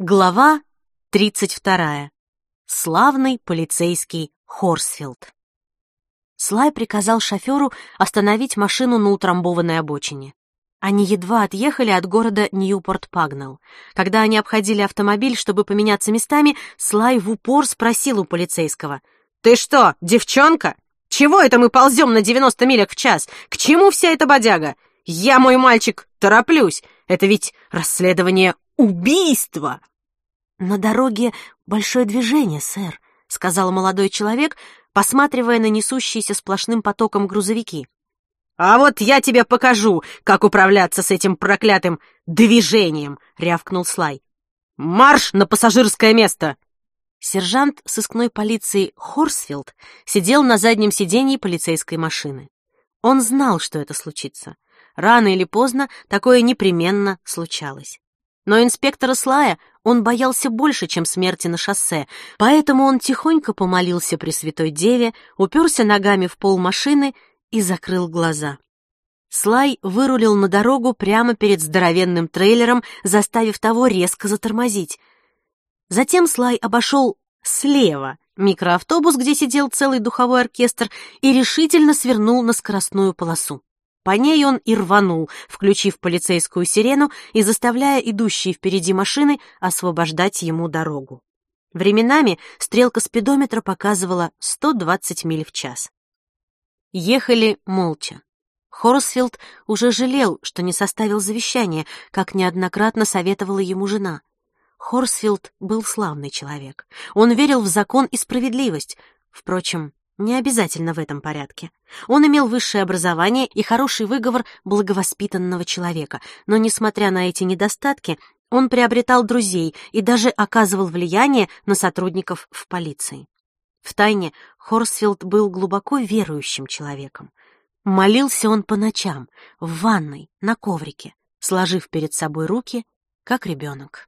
Глава 32. Славный полицейский Хорсфилд. Слай приказал шоферу остановить машину на утрамбованной обочине. Они едва отъехали от города Ньюпорт-Пагнелл. Когда они обходили автомобиль, чтобы поменяться местами, Слай в упор спросил у полицейского. «Ты что, девчонка? Чего это мы ползем на 90 милях в час? К чему вся эта бодяга? Я, мой мальчик, тороплюсь. Это ведь расследование убийства!» «На дороге большое движение, сэр», — сказал молодой человек, посматривая на несущиеся сплошным потоком грузовики. «А вот я тебе покажу, как управляться с этим проклятым движением!» — рявкнул Слай. «Марш на пассажирское место!» Сержант сыскной полиции Хорсфилд сидел на заднем сиденье полицейской машины. Он знал, что это случится. Рано или поздно такое непременно случалось. Но инспектора Слая он боялся больше, чем смерти на шоссе, поэтому он тихонько помолился при Святой Деве, уперся ногами в пол машины и закрыл глаза. Слай вырулил на дорогу прямо перед здоровенным трейлером, заставив того резко затормозить. Затем Слай обошел слева микроавтобус, где сидел целый духовой оркестр, и решительно свернул на скоростную полосу. По ней он и рванул, включив полицейскую сирену и заставляя идущие впереди машины освобождать ему дорогу. Временами стрелка спидометра показывала 120 миль в час. Ехали молча. Хорсфилд уже жалел, что не составил завещание, как неоднократно советовала ему жена. Хорсфилд был славный человек. Он верил в закон и справедливость. Впрочем, не обязательно в этом порядке. Он имел высшее образование и хороший выговор благовоспитанного человека, но, несмотря на эти недостатки, он приобретал друзей и даже оказывал влияние на сотрудников в полиции. Втайне Хорсфилд был глубоко верующим человеком. Молился он по ночам, в ванной, на коврике, сложив перед собой руки, как ребенок.